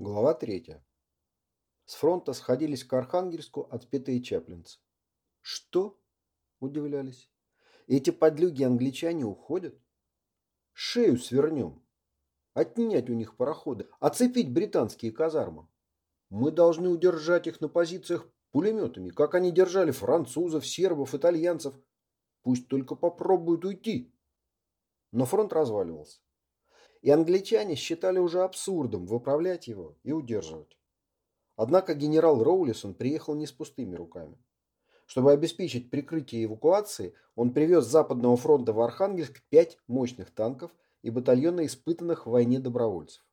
Глава 3. С фронта сходились к Архангельску отпетые чаплинцы. «Что?» – удивлялись. «Эти подлюги англичане уходят? Шею свернем. Отнять у них пароходы, оцепить британские казармы. Мы должны удержать их на позициях пулеметами, как они держали французов, сербов, итальянцев. Пусть только попробуют уйти». Но фронт разваливался и англичане считали уже абсурдом выправлять его и удерживать. Однако генерал Роулисон приехал не с пустыми руками. Чтобы обеспечить прикрытие эвакуации, он привез с Западного фронта в Архангельск пять мощных танков и батальоны испытанных в войне добровольцев.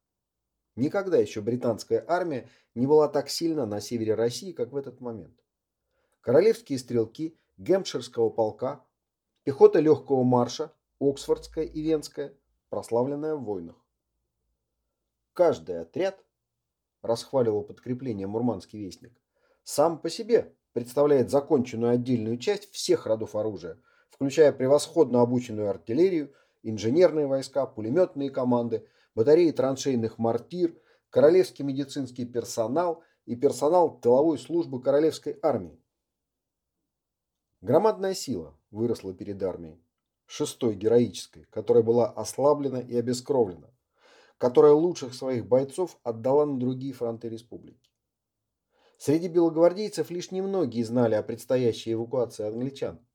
Никогда еще британская армия не была так сильна на севере России, как в этот момент. Королевские стрелки Гемпширского полка, пехота легкого марша, Оксфордская и Венская – прославленная в войнах. Каждый отряд, расхваливал подкрепление Мурманский вестник, сам по себе представляет законченную отдельную часть всех родов оружия, включая превосходно обученную артиллерию, инженерные войска, пулеметные команды, батареи траншейных мортир, королевский медицинский персонал и персонал тыловой службы королевской армии. Громадная сила выросла перед армией шестой героической, которая была ослаблена и обескровлена, которая лучших своих бойцов отдала на другие фронты республики. Среди белогвардейцев лишь немногие знали о предстоящей эвакуации англичан.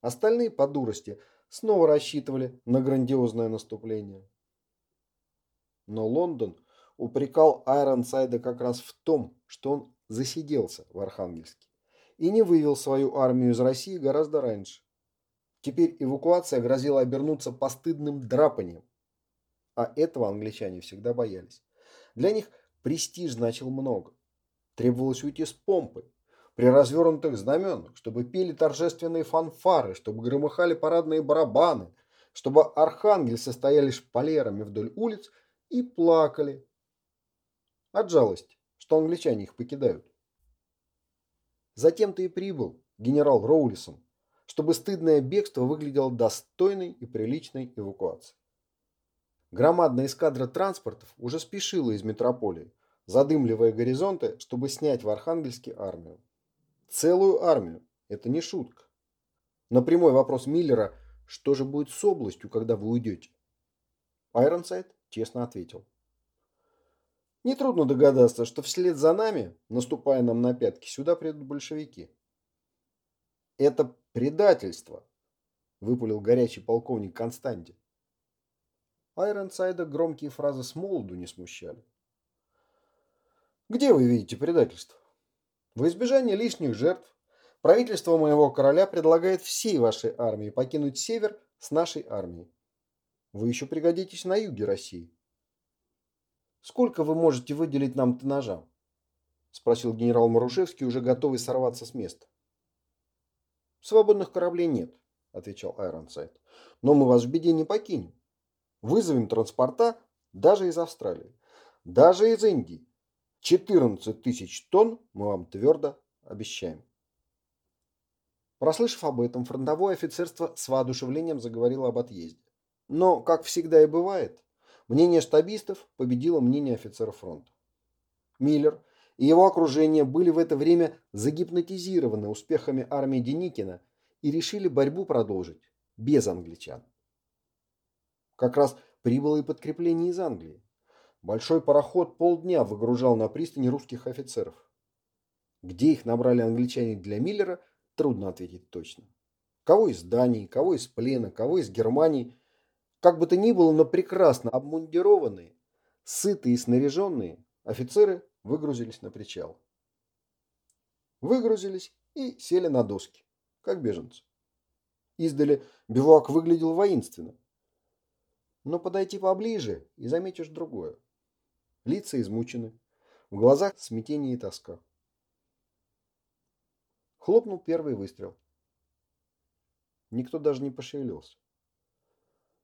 Остальные по дурости снова рассчитывали на грандиозное наступление. Но Лондон упрекал Айронсайда как раз в том, что он засиделся в Архангельске и не вывел свою армию из России гораздо раньше. Теперь эвакуация грозила обернуться постыдным драпанием. А этого англичане всегда боялись. Для них престиж значил много. Требовалось уйти с помпой, при развернутых знаменах, чтобы пели торжественные фанфары, чтобы громыхали парадные барабаны, чтобы архангельцы стояли шпалерами вдоль улиц и плакали. От жалости, что англичане их покидают. Затем-то и прибыл генерал Роулисон, чтобы стыдное бегство выглядело достойной и приличной эвакуацией. Громадная эскадра транспортов уже спешила из метрополии, задымливая горизонты, чтобы снять в Архангельске армию. Целую армию. Это не шутка. На прямой вопрос Миллера, что же будет с областью, когда вы уйдете? Айронсайд честно ответил. Нетрудно догадаться, что вслед за нами, наступая нам на пятки, сюда придут большевики. Это предательство, выпалил горячий полковник Константи. Айронсайда громкие фразы с молоду не смущали. Где вы видите предательство? В избежание лишних жертв правительство моего короля предлагает всей вашей армии покинуть север с нашей армией. Вы еще пригодитесь на юге России. Сколько вы можете выделить нам тоннажа? Спросил генерал Марушевский, уже готовый сорваться с места. «Свободных кораблей нет», – отвечал Айронсайд. «Но мы вас в беде не покинем. Вызовем транспорта даже из Австралии, даже из Индии. 14 тысяч тонн мы вам твердо обещаем». Прослышав об этом, фронтовое офицерство с воодушевлением заговорило об отъезде. Но, как всегда и бывает, мнение штабистов победило мнение офицеров фронта. Миллер и его окружение были в это время загипнотизированы успехами армии Деникина и решили борьбу продолжить без англичан. Как раз прибыло и подкрепление из Англии. Большой пароход полдня выгружал на пристани русских офицеров. Где их набрали англичане для Миллера, трудно ответить точно. Кого из Дании, кого из плена, кого из Германии. Как бы то ни было, но прекрасно обмундированные, сытые и снаряженные, офицеры выгрузились на причал. Выгрузились и сели на доски, как беженцы. Издали бивуак выглядел воинственно. Но подойти поближе и заметишь другое. Лица измучены, в глазах смятение и тоска. Хлопнул первый выстрел. Никто даже не пошевелился.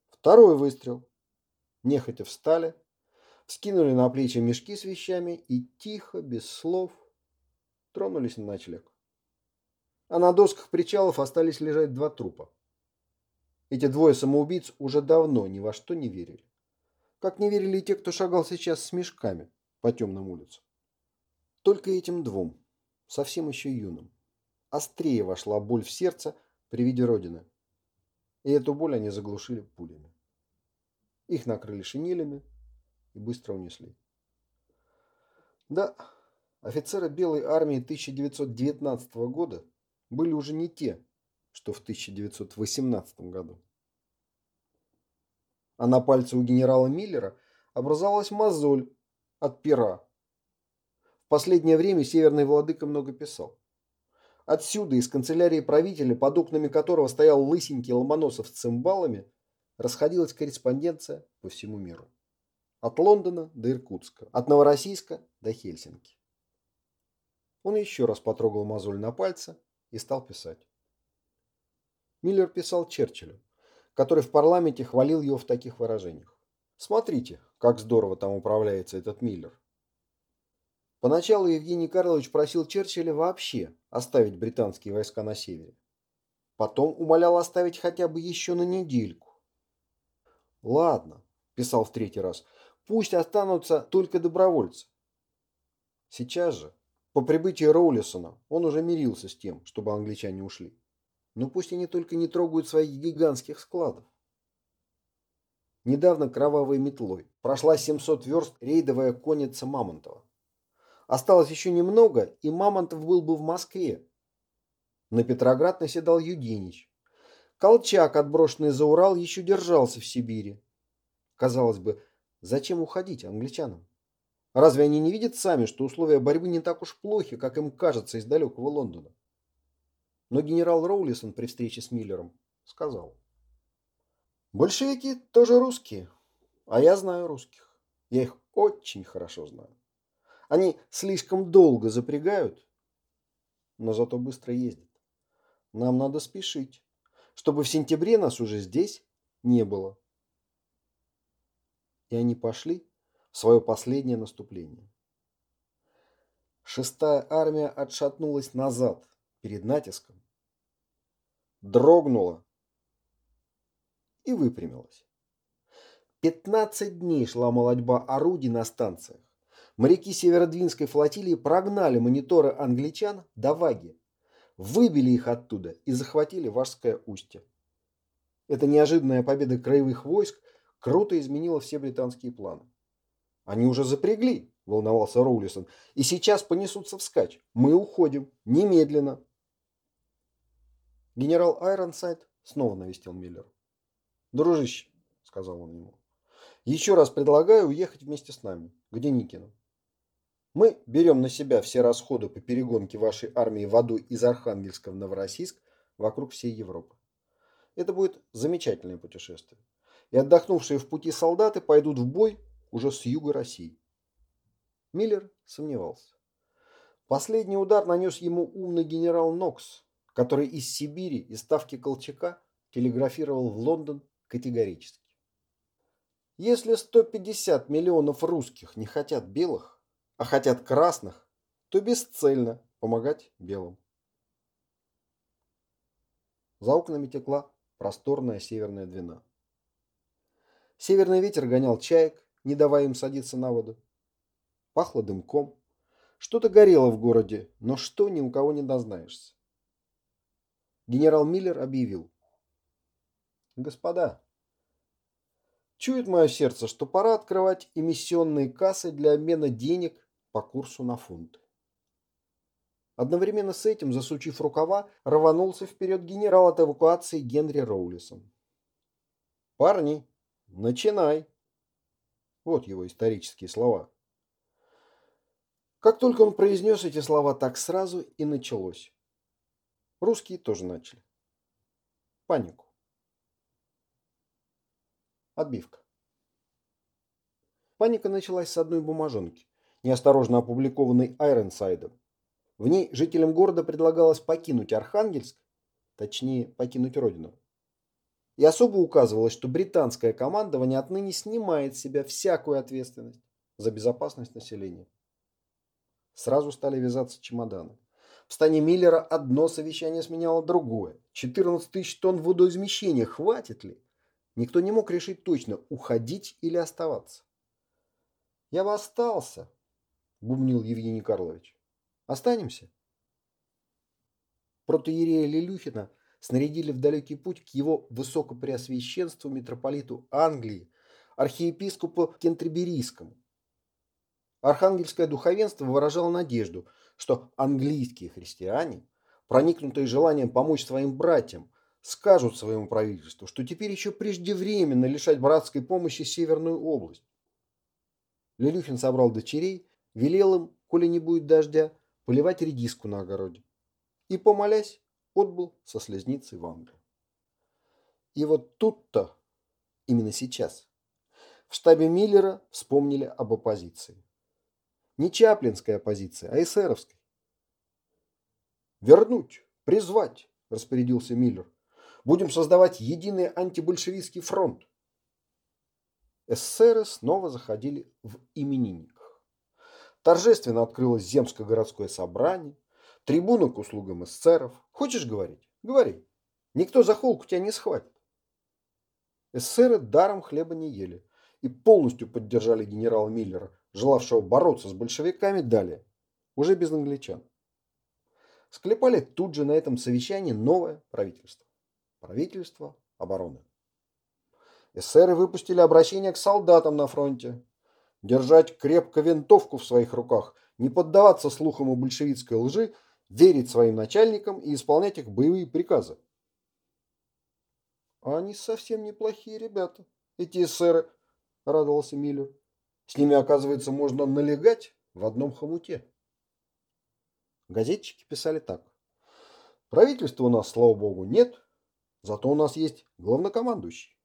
Второй выстрел. Нехотя встали, скинули на плечи мешки с вещами и тихо, без слов, тронулись на ночлег. А на досках причалов остались лежать два трупа. Эти двое самоубийц уже давно ни во что не верили. Как не верили и те, кто шагал сейчас с мешками, по темным улицам. Только этим двум, совсем еще юным, острее вошла боль в сердце при виде Родины. И эту боль они заглушили пулями. Их накрыли шинелями и быстро унесли. Да, офицеры Белой армии 1919 года были уже не те, что в 1918 году. А на пальце у генерала Миллера образовалась мозоль от пера. В последнее время северный владыка много писал. Отсюда, из канцелярии правителя, под окнами которого стоял лысенький Ломоносов с цимбалами, расходилась корреспонденция по всему миру. От Лондона до Иркутска, от Новороссийска до Хельсинки. Он еще раз потрогал мозоль на пальце и стал писать. Миллер писал Черчиллю, который в парламенте хвалил его в таких выражениях. Смотрите, как здорово там управляется этот Миллер. Поначалу Евгений Карлович просил Черчилля вообще оставить британские войска на севере. Потом умолял оставить хотя бы еще на недельку. «Ладно», – писал в третий раз, – «пусть останутся только добровольцы». Сейчас же, по прибытии Роулисона, он уже мирился с тем, чтобы англичане ушли. Но пусть они только не трогают своих гигантских складов. Недавно кровавой метлой прошла 700 верст рейдовая конница Мамонтова. Осталось еще немного, и Мамонтов был бы в Москве. На Петроград наседал Юденич. Колчак, отброшенный за Урал, еще держался в Сибири. Казалось бы, зачем уходить англичанам? Разве они не видят сами, что условия борьбы не так уж плохи, как им кажется из далекого Лондона? Но генерал Роулисон при встрече с Миллером сказал. Большевики тоже русские, а я знаю русских. Я их очень хорошо знаю. Они слишком долго запрягают, но зато быстро ездят. Нам надо спешить, чтобы в сентябре нас уже здесь не было. И они пошли в свое последнее наступление. Шестая армия отшатнулась назад перед натиском, дрогнула и выпрямилась. Пятнадцать дней шла молодьба орудий на станциях. Моряки Северодвинской флотилии прогнали мониторы англичан до Ваги, выбили их оттуда и захватили Важское устье. Эта неожиданная победа краевых войск круто изменила все британские планы. Они уже запрягли, волновался Роулисон, и сейчас понесутся вскачь. Мы уходим, немедленно. Генерал Айронсайд снова навестил Миллера. «Дружище», — сказал он ему, — «еще раз предлагаю уехать вместе с нами, к Деникину. Мы берем на себя все расходы по перегонке вашей армии водой из Архангельска в Новороссийск вокруг всей Европы. Это будет замечательное путешествие. И отдохнувшие в пути солдаты пойдут в бой уже с юга России. Миллер сомневался. Последний удар нанес ему умный генерал Нокс, который из Сибири и ставки Колчака телеграфировал в Лондон категорически. Если 150 миллионов русских не хотят белых, а хотят красных, то бесцельно помогать белым. За окнами текла просторная северная двина. Северный ветер гонял чаек, не давая им садиться на воду. Пахло дымком. Что-то горело в городе, но что ни у кого не дознаешься. Генерал Миллер объявил. Господа, чует мое сердце, что пора открывать эмиссионные кассы для обмена денег по курсу на фунт. Одновременно с этим, засучив рукава, рванулся вперед генерал от эвакуации Генри Роулисон. «Парни, начинай!» Вот его исторические слова. Как только он произнес эти слова, так сразу и началось. Русские тоже начали. Панику. Отбивка. Паника началась с одной бумажонки неосторожно опубликованной Айронсайдом. В ней жителям города предлагалось покинуть Архангельск, точнее, покинуть родину. И особо указывалось, что британское командование отныне снимает с себя всякую ответственность за безопасность населения. Сразу стали вязаться чемоданы. В стане Миллера одно совещание сменяло другое. 14 тысяч тонн водоизмещения хватит ли? Никто не мог решить точно, уходить или оставаться. «Я бы остался», бубнил Евгений Карлович. Останемся? Протоиерея Лилюхина снарядили в далекий путь к его высокопреосвященству митрополиту Англии, архиепископу Кентерберийскому. Архангельское духовенство выражало надежду, что английские христиане, проникнутые желанием помочь своим братьям, скажут своему правительству, что теперь еще преждевременно лишать братской помощи Северную область. Лелюхин собрал дочерей, велел им, коли не будет дождя, поливать редиску на огороде. И, помолясь, отбыл со слезницей в Англию. И вот тут-то, именно сейчас, в штабе Миллера вспомнили об оппозиции. Не чаплинская оппозиция, а эсеровской. «Вернуть, призвать», – распорядился Миллер. «Будем создавать единый антибольшевистский фронт». Эсеры снова заходили в именинниках. Торжественно открылось земское городское собрание, трибуна к услугам эсеров. Хочешь говорить? Говори. Никто за холку тебя не схватит. Эсеры даром хлеба не ели и полностью поддержали генерала Миллера, желавшего бороться с большевиками далее, уже без англичан. Склепали тут же на этом совещании новое правительство. Правительство обороны. Эсеры выпустили обращение к солдатам на фронте. Держать крепко винтовку в своих руках, не поддаваться слухам о большевистской лжи, верить своим начальникам и исполнять их боевые приказы. Они совсем неплохие ребята, эти эсеры, радовался Миллер. С ними, оказывается, можно налегать в одном хомуте. Газетчики писали так. Правительства у нас, слава богу, нет, зато у нас есть главнокомандующий.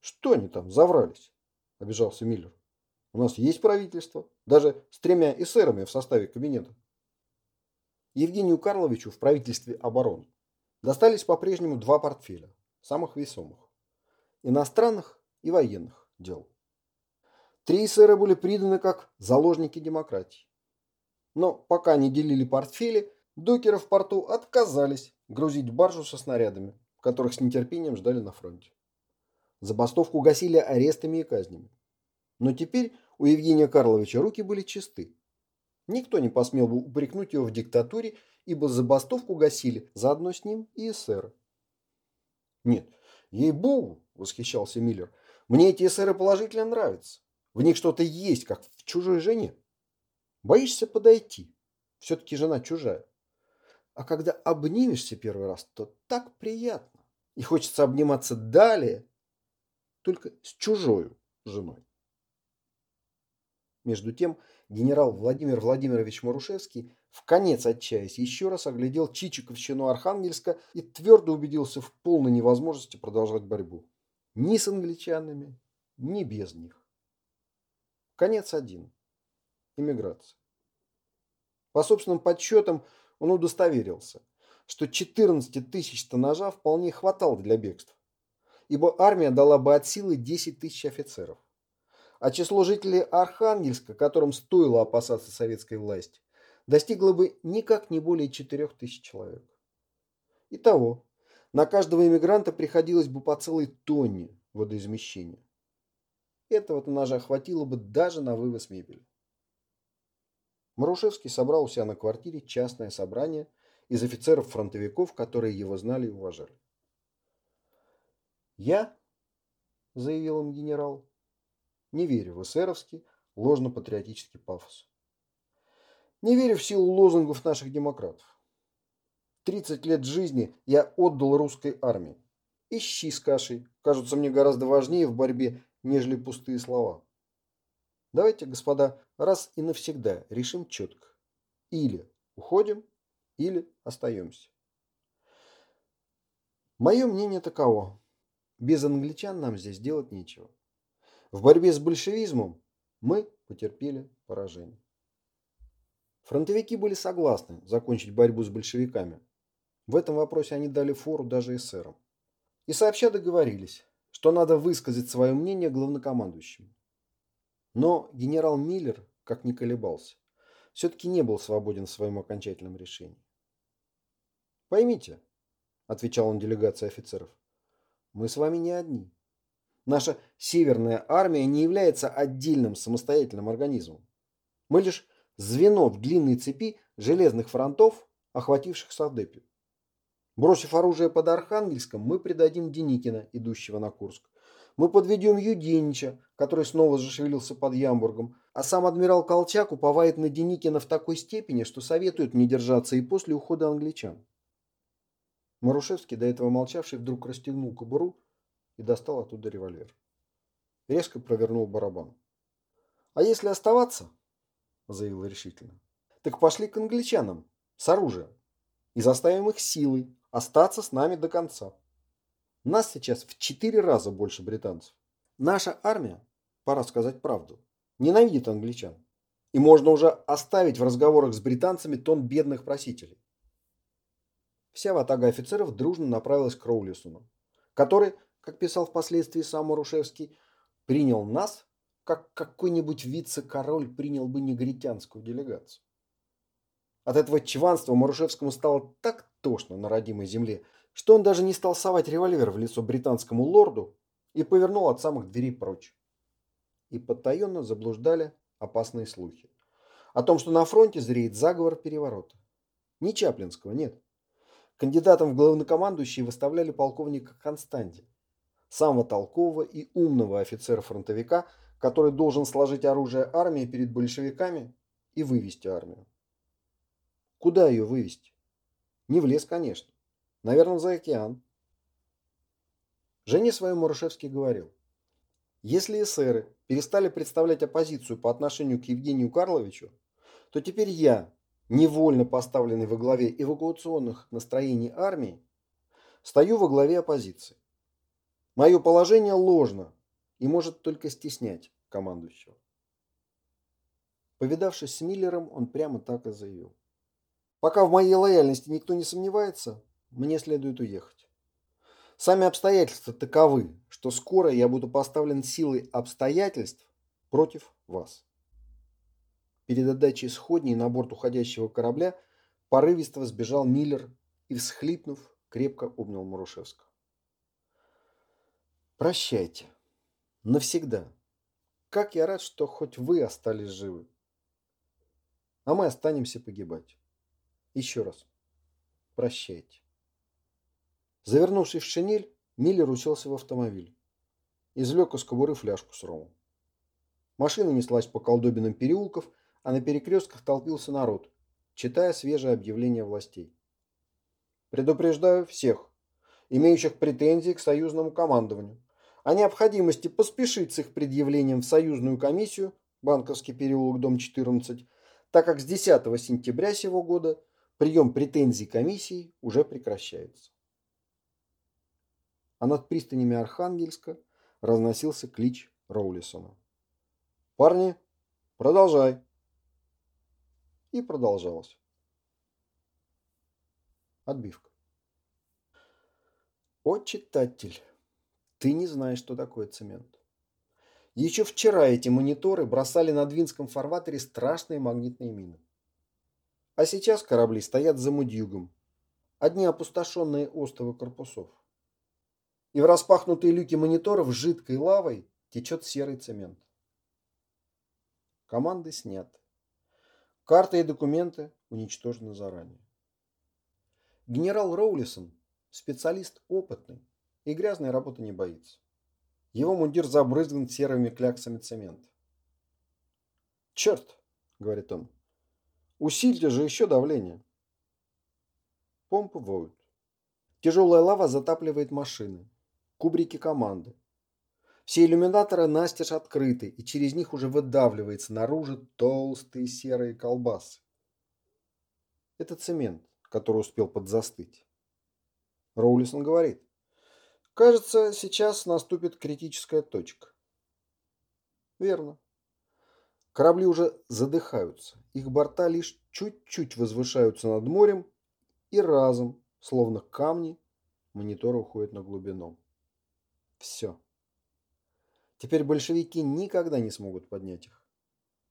Что они там заврались? Обижался Миллер. У нас есть правительство, даже с тремя эсерами в составе кабинета. Евгению Карловичу в правительстве обороны достались по-прежнему два портфеля, самых весомых. Иностранных и военных дел. Три эсера были приданы как заложники демократии. Но пока не делили портфели, докеры в порту отказались грузить баржу со снарядами, которых с нетерпением ждали на фронте. Забастовку гасили арестами и казнями. Но теперь у Евгения Карловича руки были чисты. Никто не посмел бы упрекнуть его в диктатуре, ибо забастовку гасили заодно с ним и эсеры. «Нет, ей-богу!» – восхищался Миллер. «Мне эти эсеры положительно нравятся. В них что-то есть, как в чужой жене. Боишься подойти. Все-таки жена чужая. А когда обнимешься первый раз, то так приятно. И хочется обниматься далее, только с чужой женой. Между тем, генерал Владимир Владимирович Марушевский, в конец отчаясь, еще раз оглядел Чичиковщину Архангельска и твердо убедился в полной невозможности продолжать борьбу. Ни с англичанами, ни без них. Конец один иммиграции. По собственным подсчетам он удостоверился, что 14 тысяч тоннажа вполне хватало для бегства, ибо армия дала бы от силы 10 тысяч офицеров. А число жителей Архангельска, которым стоило опасаться советской власти, достигло бы никак не более 4 тысяч человек. Итого, на каждого иммигранта приходилось бы по целой тонне водоизмещения. Этого тоннажа хватило бы даже на вывоз мебели. Марушевский собрал у себя на квартире частное собрание из офицеров-фронтовиков, которые его знали и уважали. «Я», — заявил им генерал, — «не верю в эсеровский ложно-патриотический пафос. Не верю в силу лозунгов наших демократов. 30 лет жизни я отдал русской армии. Ищи с кашей кажутся мне гораздо важнее в борьбе, нежели пустые слова. Давайте, господа, раз и навсегда решим четко. Или уходим, или остаемся. Мое мнение таково. Без англичан нам здесь делать нечего. В борьбе с большевизмом мы потерпели поражение. Фронтовики были согласны закончить борьбу с большевиками. В этом вопросе они дали фору даже эсерам. И сообща договорились, что надо высказать свое мнение главнокомандующему. Но генерал Миллер, как ни колебался, все-таки не был свободен в своем окончательном решении. «Поймите», – отвечал он делегации офицеров, – «мы с вами не одни. Наша Северная армия не является отдельным самостоятельным организмом. Мы лишь звено в длинной цепи железных фронтов, охвативших Савдепию. Бросив оружие под Архангельском, мы предадим Деникина, идущего на Курск. Мы подведем Юденича, который снова зашевелился под Ямбургом, а сам адмирал Колчак уповает на Деникина в такой степени, что советует мне держаться и после ухода англичан. Марушевский, до этого молчавший, вдруг расстегнул кобуру и достал оттуда револьвер. Резко провернул барабан. «А если оставаться?» – заявил решительно. «Так пошли к англичанам с оружием и заставим их силой остаться с нами до конца. Нас сейчас в четыре раза больше британцев. Наша армия, пора сказать правду, ненавидит англичан. И можно уже оставить в разговорах с британцами тон бедных просителей. Вся ватага офицеров дружно направилась к Роулисону, который, как писал впоследствии сам Марушевский, принял нас, как какой-нибудь вице-король принял бы негритянскую делегацию. От этого чванства Марушевскому стало так тошно на родимой земле, что он даже не стал совать револьвер в лицо британскому лорду и повернул от самых дверей прочь. И потаенно заблуждали опасные слухи. О том, что на фронте зреет заговор переворота. Не Чаплинского, нет. Кандидатом в главнокомандующие выставляли полковника Константи, самого толкового и умного офицера-фронтовика, который должен сложить оружие армии перед большевиками и вывести армию. Куда ее вывести? Не в лес, конечно. Наверное, за океан. Жене своему Марушевский говорил, если эсеры перестали представлять оппозицию по отношению к Евгению Карловичу, то теперь я, невольно поставленный во главе эвакуационных настроений армии, стою во главе оппозиции. Мое положение ложно и может только стеснять командующего. Повидавшись с Миллером, он прямо так и заявил. Пока в моей лояльности никто не сомневается, мне следует уехать. Сами обстоятельства таковы, что скоро я буду поставлен силой обстоятельств против вас. Перед отдачей сходней на борт уходящего корабля порывисто сбежал Миллер и, всхлипнув, крепко обнял Марушевского. «Прощайте. Навсегда. Как я рад, что хоть вы остались живы. А мы останемся погибать. Еще раз. Прощайте. Завернувшись в шинель, Миллер уселся в автомобиль. Извлек из кобуры фляжку с ромом. Машина неслась по колдобинам переулков, а на перекрестках толпился народ, читая свежее объявление властей. Предупреждаю всех, имеющих претензии к союзному командованию, о необходимости поспешить с их предъявлением в союзную комиссию, Банковский переулок, дом 14, так как с 10 сентября сего года Прием претензий комиссии уже прекращается. А над пристанями Архангельска разносился клич Роулисона. «Парни, продолжай!» И продолжалось. Отбивка. О, читатель, ты не знаешь, что такое цемент. Еще вчера эти мониторы бросали на Двинском фарватере страшные магнитные мины. А сейчас корабли стоят за мудюгом. Одни опустошенные остовы корпусов. И в распахнутые люки мониторов жидкой лавой течет серый цемент. Команды сняты. Карты и документы уничтожены заранее. Генерал Роулисон – специалист опытный и грязной работы не боится. Его мундир забрызган серыми кляксами цемента. «Черт!» – говорит он. Усильте же еще давление. Помпы воют. Тяжелая лава затапливает машины, кубрики команды. Все иллюминаторы настежь открыты, и через них уже выдавливается наружу толстые серые колбасы. Это цемент, который успел подзастыть. Роулисон говорит, кажется, сейчас наступит критическая точка. Верно. Корабли уже задыхаются, их борта лишь чуть-чуть возвышаются над морем, и разом, словно камни, мониторы уходят на глубину. Все. Теперь большевики никогда не смогут поднять их.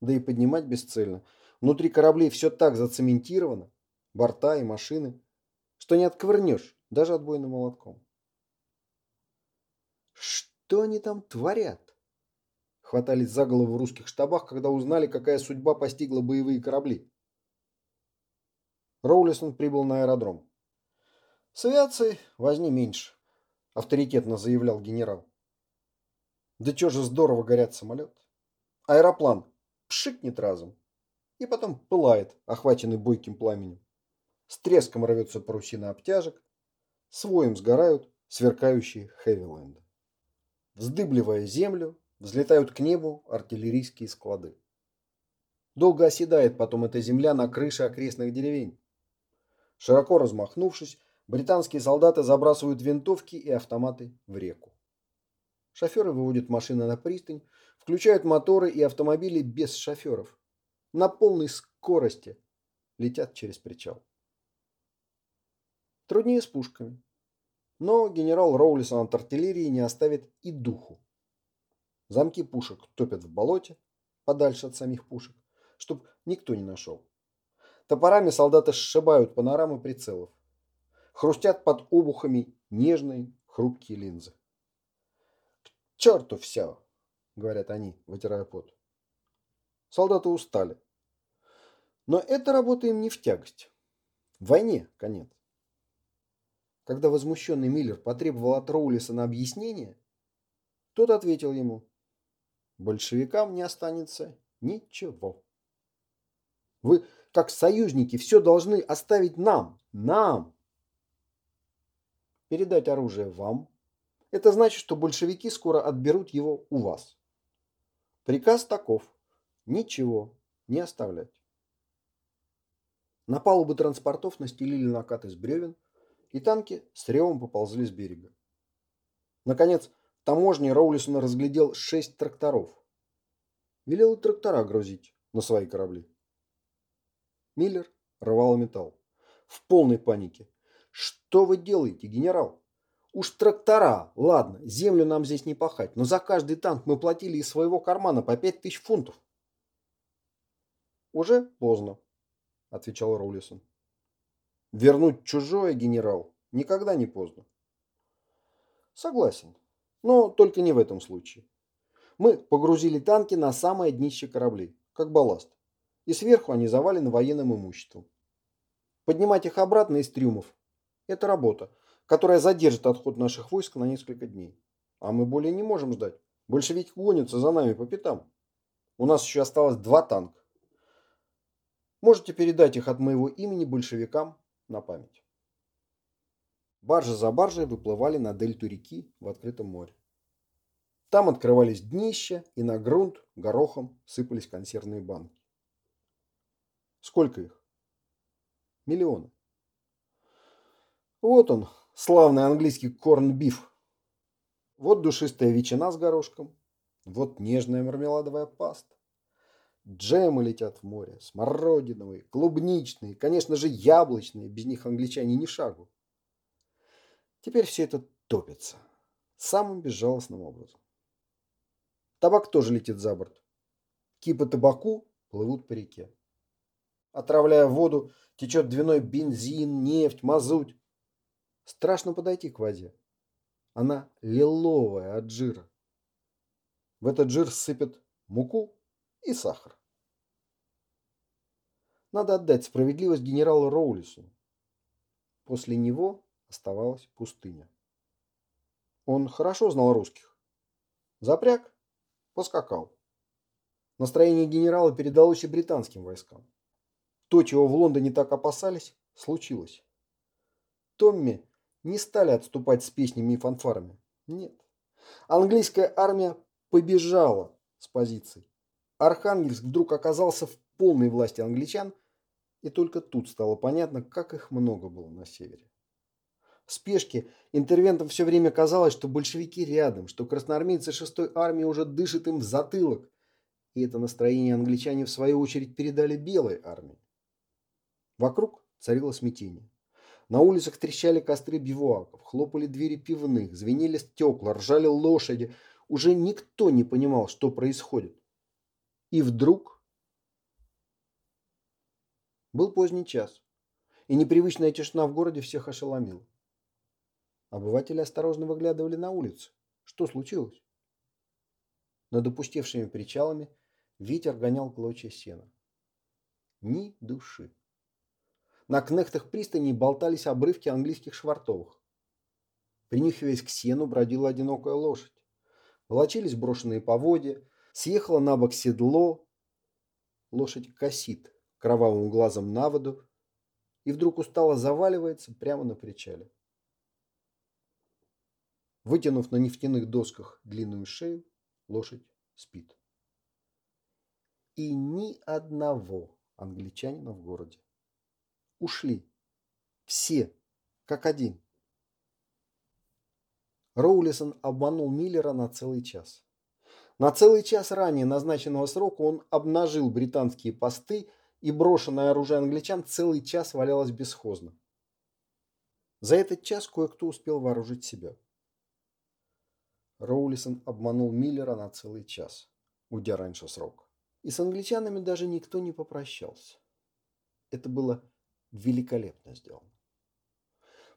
Да и поднимать бесцельно. Внутри кораблей все так зацементировано, борта и машины, что не отковырнешь даже отбойным молотком. Что они там творят? хватались за голову в русских штабах, когда узнали, какая судьба постигла боевые корабли. Роулисон прибыл на аэродром. «С авиацией возни меньше», — авторитетно заявлял генерал. «Да чё же здорово горят самолет. Аэроплан пшикнет разом и потом пылает, охваченный бойким пламенем. С треском рвется парусина обтяжек, своим сгорают сверкающие Хэвиленды. Вздыбливая землю, взлетают к небу артиллерийские склады. Долго оседает потом эта земля на крыше окрестных деревень. Широко размахнувшись, британские солдаты забрасывают винтовки и автоматы в реку. Шоферы выводят машины на пристань, включают моторы и автомобили без шоферов. На полной скорости летят через причал. Труднее с пушками. Но генерал Роулисон от артиллерии не оставит и духу. Замки пушек топят в болоте, подальше от самих пушек, чтобы никто не нашел. Топорами солдаты сшибают панорамы прицелов. Хрустят под обухами нежные, хрупкие линзы. «К черту все!» — говорят они, вытирая пот. Солдаты устали. Но эта работа им не в тягость. В войне конец. Когда возмущенный Миллер потребовал от Роулиса на объяснение, тот ответил ему, большевикам не останется ничего. Вы как союзники, все должны оставить нам. Нам. Передать оружие вам. Это значит, что большевики скоро отберут его у вас. Приказ таков. Ничего не оставлять. На палубы транспортов настелили накат из бревен, и танки с ревом поползли с берега. Наконец, в таможне Роулисон разглядел шесть тракторов. Велел трактора грузить на свои корабли. Миллер рвал металл. В полной панике. «Что вы делаете, генерал? Уж трактора, ладно, землю нам здесь не пахать, но за каждый танк мы платили из своего кармана по пять тысяч фунтов». «Уже поздно», — отвечал Роллисон. «Вернуть чужое, генерал, никогда не поздно». «Согласен, но только не в этом случае. Мы погрузили танки на самое днище кораблей, как балласт и сверху они завалены военным имуществом. Поднимать их обратно из трюмов – это работа, которая задержит отход наших войск на несколько дней. А мы более не можем ждать. Большевики гонятся за нами по пятам. У нас еще осталось два танка. Можете передать их от моего имени большевикам на память. Баржи за баржей выплывали на дельту реки в открытом море. Там открывались днища, и на грунт горохом сыпались консервные банки. Сколько их? Миллионы. Вот он, славный английский корн-биф. Вот душистая ветчина с горошком. Вот нежная мармеладовая паста. Джемы летят в море, смородиновые, клубничные, конечно же, яблочные, без них англичане ни шагу. Теперь все это топится. Самым безжалостным образом. Табак тоже летит за борт. Кипы табаку плывут по реке отравляя воду, течет двиной бензин, нефть, мазут. Страшно подойти к воде. Она лиловая от жира. В этот жир сыпят муку и сахар. Надо отдать справедливость генералу Роулису. После него оставалась пустыня. Он хорошо знал русских. Запряг, поскакал. Настроение генерала передалось и британским войскам. То, чего в Лондоне так опасались, случилось. Томми не стали отступать с песнями и фанфарами. Нет. Английская армия побежала с позиций. Архангельск вдруг оказался в полной власти англичан, и только тут стало понятно, как их много было на севере. В спешке интервентам все время казалось, что большевики рядом, что красноармейцы 6-й армии уже дышат им в затылок, и это настроение англичане в свою очередь передали белой армии. Вокруг царило смятение. На улицах трещали костры бивуаков, хлопали двери пивных, звенели стекла, ржали лошади. Уже никто не понимал, что происходит. И вдруг... Был поздний час, и непривычная тишина в городе всех ошеломила. Обыватели осторожно выглядывали на улицу. Что случилось? Над опустевшими причалами ветер гонял клочья сена. Ни души. На кнехтах пристани болтались обрывки английских швартовых. Принюхиваясь к сену, бродила одинокая лошадь. Волочились брошенные поводья, съехала на бок седло. Лошадь косит кровавым глазом на воду и вдруг устало заваливается прямо на причале. Вытянув на нефтяных досках длинную шею, лошадь спит. И ни одного англичанина в городе. Ушли. Все, как один. Роулисон обманул Миллера на целый час. На целый час ранее назначенного срока он обнажил британские посты, и брошенное оружие англичан целый час валялось бесхозно. За этот час кое-кто успел вооружить себя. Роулисон обманул Миллера на целый час, уйдя раньше срока. И с англичанами даже никто не попрощался. Это было великолепно сделано.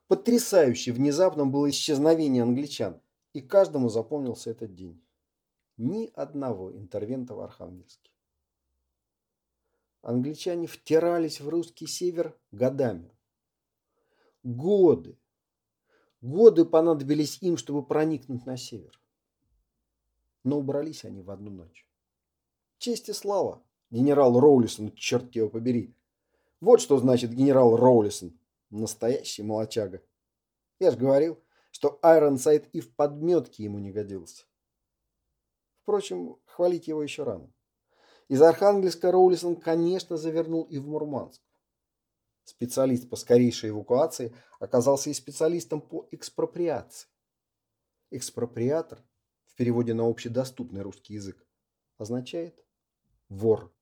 Потрясающе внезапно было исчезновение англичан, и каждому запомнился этот день. Ни одного интервента в Архангельске. Англичане втирались в русский север годами. Годы. Годы понадобились им, чтобы проникнуть на север. Но убрались они в одну ночь. Честь и слава, генерал Роулисон, черт его побери. Вот что значит генерал Роулисон. Настоящий молочага. Я же говорил, что Айронсайд и в подметке ему не годился. Впрочем, хвалить его еще рано. Из Архангельска Роулисон, конечно, завернул и в Мурманск. Специалист по скорейшей эвакуации оказался и специалистом по экспроприации. Экспроприатор, в переводе на общедоступный русский язык, означает вор.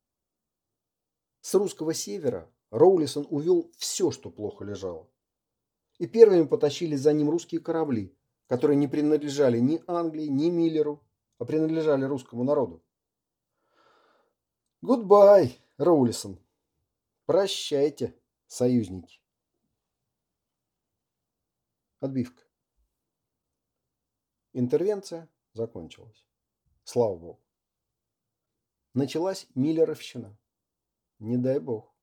С русского севера Роулисон увел все, что плохо лежало. И первыми потащили за ним русские корабли, которые не принадлежали ни Англии, ни Миллеру, а принадлежали русскому народу. Goodbye, Роулинсон. Прощайте, союзники. Отбивка. Интервенция закончилась. Слава богу. Началась миллеровщина. Не дай бог.